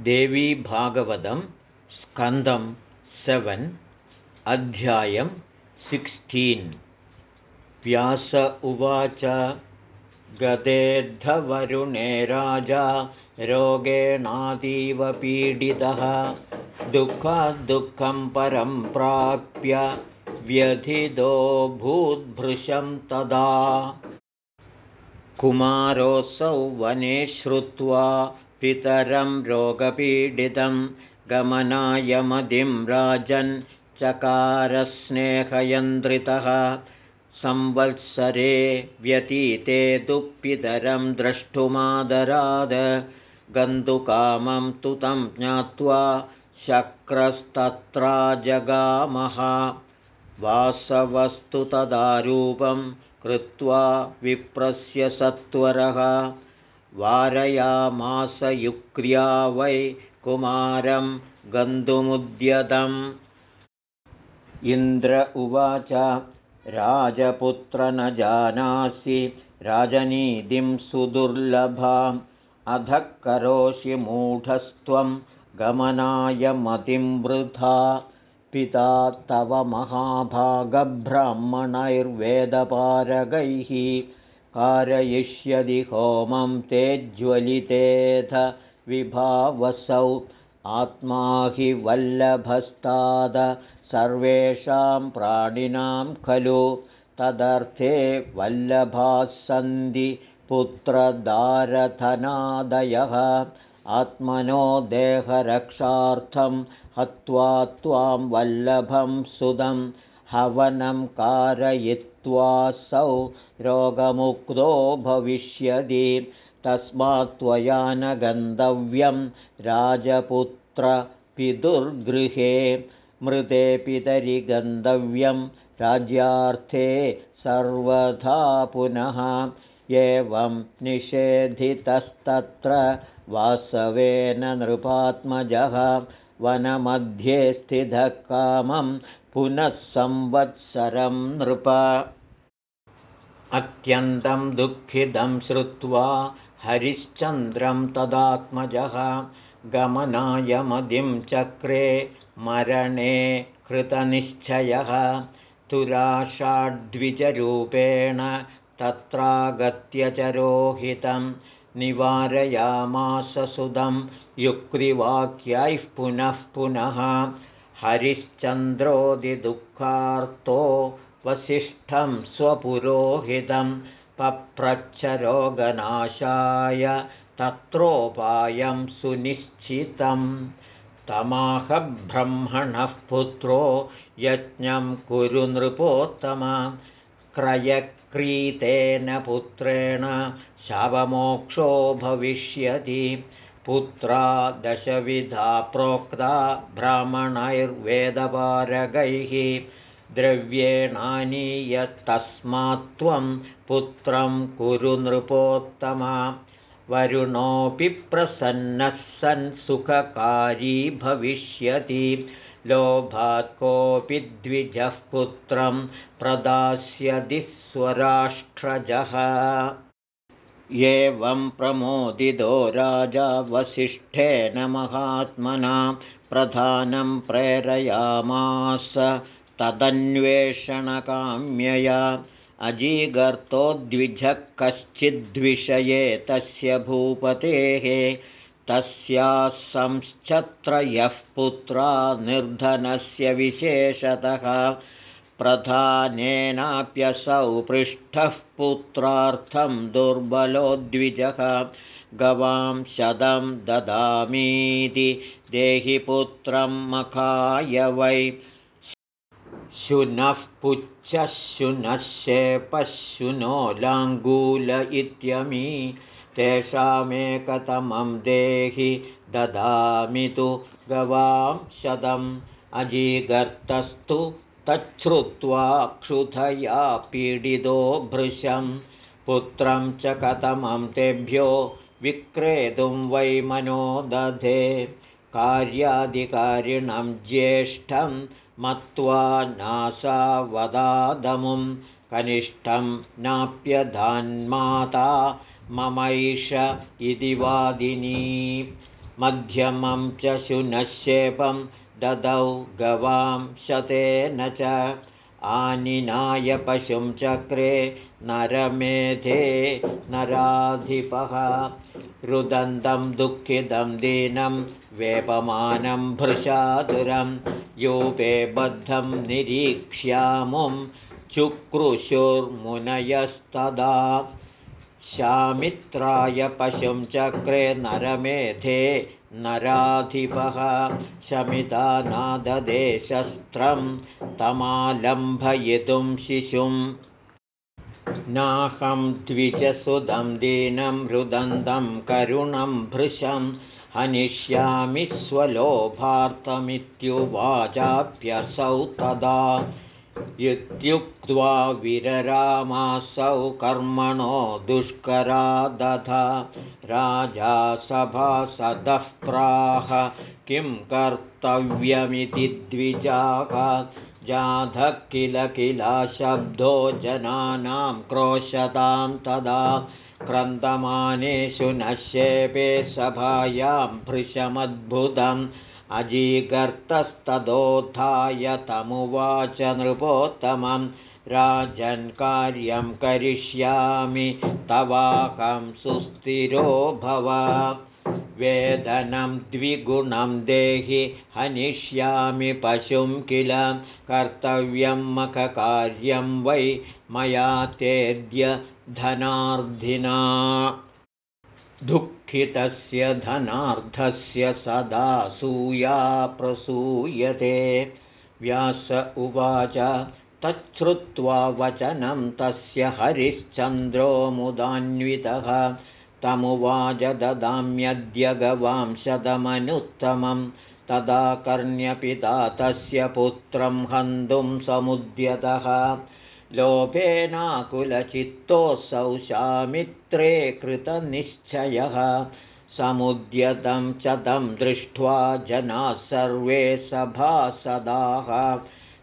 देवीभागवतं स्कन्दं सेवन् अध्यायं सिक्स्टीन्। व्यास उवाच गतेद्धवरुणे राजा रोगेणातीव पीडितः दुःखं परं प्राप्य व्यथितो भूद्भृशं तदा। कुमारोऽसौ वने श्रुत्वा पितरं रोगपीडितं गमनाय मदिं राजन् चकारस्नेहयन्द्रितः। संवत्सरे व्यतीते तु पितरं द्रष्टुमादराद। गन्तुकामं तु तं ज्ञात्वा शक्रस्तत्रा जगामः वासवस्तु तदारूपं कृत्वा विप्रस्य सत्वरः वारयामासयुक्र्या वै कुमारं गन्तुमुद्यतम्। इन्द्र उवाच राजपुत्र न जानासि राजनीतिं सुदुर्लभाम् अधः करोषि मूढस्त्वं गमनाय मतिं वृथा। पिता तव महाभागब्राह्मणैर्वेदपारगैः कारयिष्यति होमं ते ज्वलितेऽथ विभावसौ। आत्मा हि वल्लभस्ताद सर्वेषां प्राणिनां खलु। तदर्थे वल्लभाः सन्ति पुत्रदारथनादयः। आत्मनो देहरक्षार्थं हत्वा त्वां वल्लभं सुदं हवनं कारयित्वासौ रोगमुक्तो भविष्यति। तस्मात् त्वया न गन्तव्यं राजपुत्रपितुर्गृहे मृते पितरि गन्तव्यं राज्यार्थे सर्वथा पुनः। एवं निषेधितस्तत्र वासवेन नृपात्मजः। वनमध्ये स्थितः कामं पुनः संवत्सरं नृप। अत्यन्तं दुःखितं श्रुत्वा हरिश्चन्द्रं तदात्मजः। गमनाय मदिं चक्रे मरणे कृतनिश्चयः। तुराषाड्विजरूपेण तत्रागत्य च रोहितं निवारयामाससुदं युक्तिवाक्यैः पुनः पुनः हरिश्चन्द्रोदिदुःखार्तो वसिष्ठं स्वपुरोहितं पप्रच्छरोगनाशाय तत्रोपायं सुनिश्चितं। तमाहब्रह्मणः पुत्रो यज्ञं कुरु नृपोत्तम। क्रयक्रीतेन पुत्रेण शावमोक्षो भविष्यति पुत्रा दशविधा प्रोक्ता ब्राह्मणैर्वेदपारगैः द्रव्येणानीय तस्मात् त्वं पुत्रं कुरु नृपोत्तमा। वरुणोऽपि प्रसन्नः सन् सुखकारी भविष्यति। लोभात् कोऽपि द्विजः पुत्रं प्रदास्यति स्वराष्ट्रजः एवं प्रमोदितो राजा वसिष्ठेन महात्मना प्रधानं प्रेरयामास तदन्वेषणकाम्यया अजीगर्तो द्विजः कश्चिद्विषये तस्य भूपतेः तस्याः पुत्रा निर्धनस्य विशेषतः प्रधानेनाप्यसौ पृष्ठः पुत्रार्थं दुर्बलोद्विजः। गवां शतं ददामीति देहि पुत्रं मखाय वै। शुनः पुच्छशुनः लाङ्गूल इत्यमी। तेषामेकतमं देहि ददामि तु। गवां शतम् अजीगर्तस्तु तच्छ्रुत्वा क्षुधया पीडितो भृशं। पुत्रं च कथमं तेभ्यो विक्रेतुं वै मनो दधे कार्याधिकारिणं ज्येष्ठं मत्वा नासावदादमुं। कनिष्ठं नाप्यधान्माता ममैष इति वादिनी। मध्यमं च शुनश्येपं ददौ गवां शतेन च आनिनाय पशुं चक्रे नरमेधे नराधिपः। रुदन्तं दुःखितं दीनं वेपमानं भृशादुरं यूपे बद्धं निरीक्ष्यामुं चुक्रुशुर्मुनयस्तदा। शामित्राय पशुं चक्रे नरमेधे नराधिपः शमिता नाददे शस्त्रं तमालम्भयितुं शिशुं। नाहं द्विजसुदं दीनं रुदन्तं करुणं भृशं हनिष्यामि स्वलोभार्थमित्युवाचाप्यसौ तदा इत्युक्त्वा विररामासौ कर्मणो दुष्करा दधा राजा सभासदः प्राह। किं कर्तव्यमिति द्विजाः। जाधः किल किला शब्दो जनानां क्रोशतां तदा। क्रन्दमानेषु नश्येपे सभायां भृशमद्भुतम्। अजीगर्तस्तदोत्थाय तमुवाच नृपोत्तमं राजन्कार्यं करिष्यामि तवाकं सुस्थिरो भव। वेदनं द्विगुणं देहि हनिष्यामि पशुं किल कर्तव्यं मखकार्यं वै मया तेद्य धनार्धिना। दुःखितस्य धनार्धस्य सदा सूया प्रसूयते। व्यास उवाच तच्छ्रुत्वा वचनं तस्य हरिश्चन्द्रो मुदान्वितः। गवां शतमनुत्तमं तदा कर्ण्यपिता तस्य पुत्रं हन्तुं समुद्यतः। लोभेनाकुलचित्तोऽसौ शामित्रे कृतनिश्चयः। समुद्यतं च तं दृष्ट्वा जनाः सर्वे सभासदाः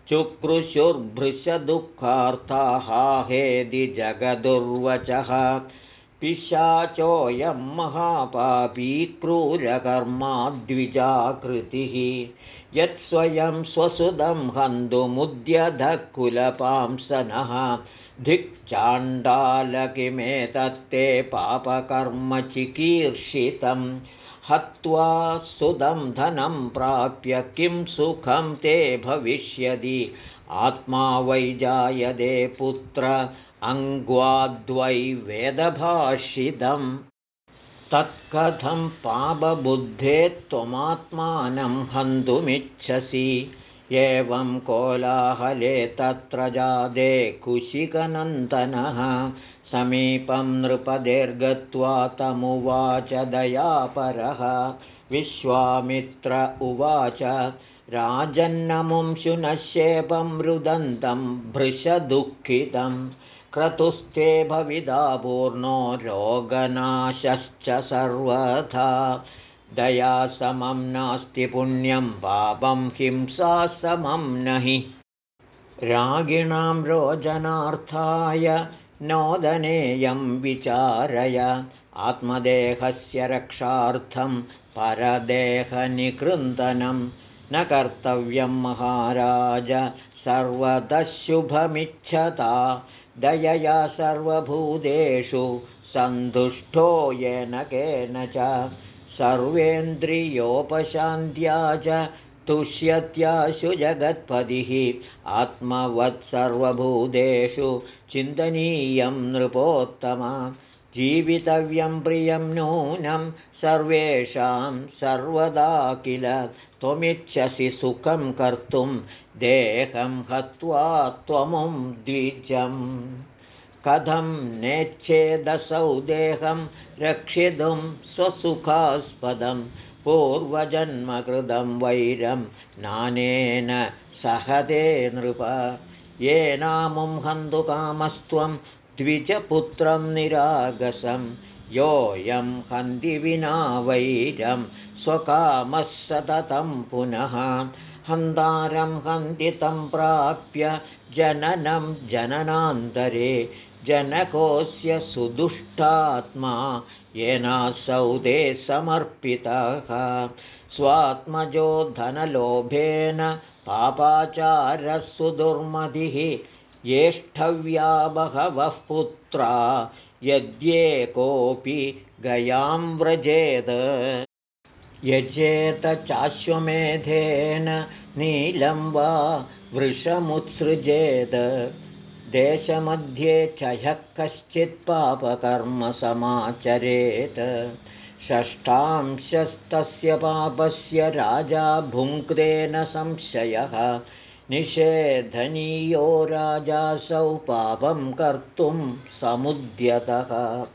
चुक्रुशुर्भृशदुःखार्थाः हेदि जगदुर्वचः पिशाचोऽयं महापापी क्रूरकर्मा द्विजाकृतिः यत्स्वयं स्वसुदं हन्तुमुद्यधः कुलपांसनः धिक्चाण्डालकिमेतत्ते पापकर्मचिकीर्षितं हत्वा सुदं धनं प्राप्य किं सुखं ते भविष्यति। आत्मा वै जायते पुत्र अङ्ग्वाद्वै वेदभाषितम्। तत्कथं पापबुद्धे त्वमात्मानं हन्तुमिच्छसि। एवं कोलाहले तत्र जादे कुशिकनन्दनः समीपं नृपदेर्गत्वा तमुवाच दयापरः। विश्वामित्र उवाच राजन्नमुं शुनश्येपं रुदन्तं भृशदुःखितम् क्रतुस्ते भविदा पूर्णो रोगनाशश्च सर्वथा। दया समं नास्ति पुण्यं पापं हिंसा समं न हि रागिणां रोजनार्थाय नोदनेयं विचारय। आत्मदेहस्य रक्षार्थं परदेहनिकृन्दनं। न कर्तव्यं महाराज सर्वतः शुभमिच्छता। दयया सर्वभूतेषु सन्तुष्टो येन केन च। सर्वेन्द्रियोपशान्त्या च तुष्यत्याशु जगत्पदिः आत्मवत् सर्वभूतेषु चिन्तनीयं नृपोत्तम। जीवितव्यं प्रियं नूनं सर्वेषां सर्वदा किल त्वमिच्छसि सुखं कर्तुं। देहं हत्वा त्वमुं द्विजम्। कथं नेच्छेदसौ देहं रक्षितुं स्वसुखास्पदं पूर्वजन्मकृतं वैरं नानेन सहते नृप। येनामुं हन्तुकामस्त्वं द्विजपुत्रं निरागसं। योऽयं हन्ति विना वैरं स्वकामः सततं पुनः। हन्तारं हन्तितं प्राप्य जननं जननान्तरे। जनकोऽस्य सुदुष्टात्मा येनासौ ते समर्पितः। स्वात्मजो धनलोभेन पापाचारः सुदुर्मदिः येष्ठव्या बहवः पुत्रा। यद्येकोऽपि गयां व्रजेद यजेत चाश्वमेधेन नीलं वा वृषमुत्सृजेद देशमध्ये च ह्यः कश्चित् पापकर्म समाचरेत्। षष्ठांशस्तस्य पापस्य राजा भुङ्क्तेन संशयः। निषेधनीयो राजासौ पापं कर्तुं समुद्यतः।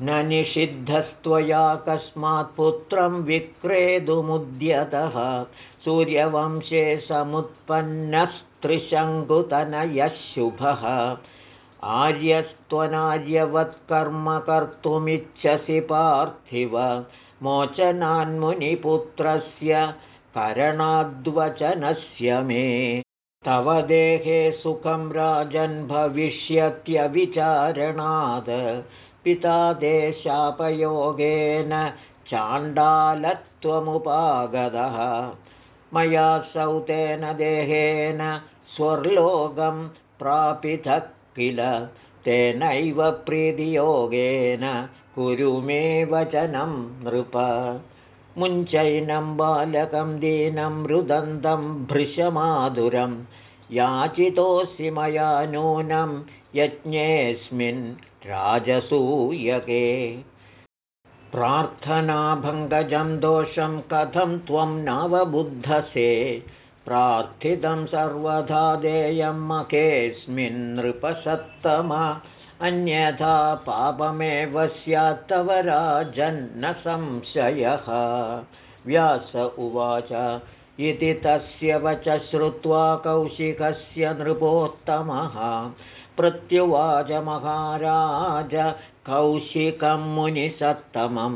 न निषिद्धस्त्वया कस्मात् पुत्रं विक्रेतुमुद्यतः। सूर्यवंशे समुत्पन्नस्त्रिशङ्कुतनयः शुभः आर्यस्त्वनार्यवत्कर्म कर्तुमिच्छसि पार्थिव। मोचनान्मुनिपुत्रस्य करणाद्वचनस्य मे। तव देहे सुखं राजन् भविष्यत्यविचारणात् पिता देशापयोगेन चाण्डालत्वमुपागतः। मया सौतेन देहेन स्वर्लोकं प्रापितः किल? तेनैव प्रीतियोगेन कुरु मे वचनं नृप। मुञ्चैनं बालकं दीनं रुदन्तं भृशमाधुरं। याचितोऽसि मया नूनं यज्ञेऽस्मिन् राजसूयके। प्रार्थनाभङ्गजं दोषं कथं त्वं नावबुद्धसे प्रार्थितं सर्वधा देयं मखेऽस्मिन् नृपसत्तम। अन्यथा पापमेव स्यात्तव राजन्न संशयः। व्यास उवाच इति तस्य वच श्रुत्वा कौशिकस्य नृपोत्तमः। प्रत्युवाच महाराज कौशिकं मुनिसत्तमं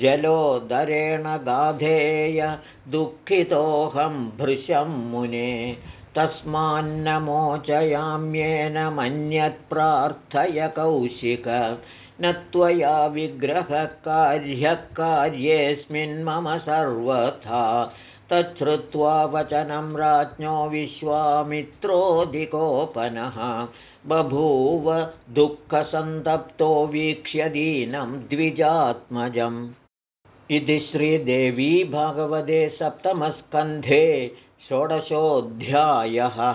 जलोदरेण गाधेय दुःखितोऽहं भृशं मुने। तस्मान्नमोचयाम्येन मन्यत्प्रार्थय कौशिक। न त्वया विग्रहकार्यः कार्येऽस्मिन् मम सर्वथा। तच्छ्रुत्वा वचनं राज्ञो विश्वामित्रोऽधिकोपनः। बभूव दुःखसन्तप्तो वीक्ष्य दीनं द्विजात्मजम् इति श्रीदेवी भगवते सप्तमस्कन्धे षोडशोऽध्यायः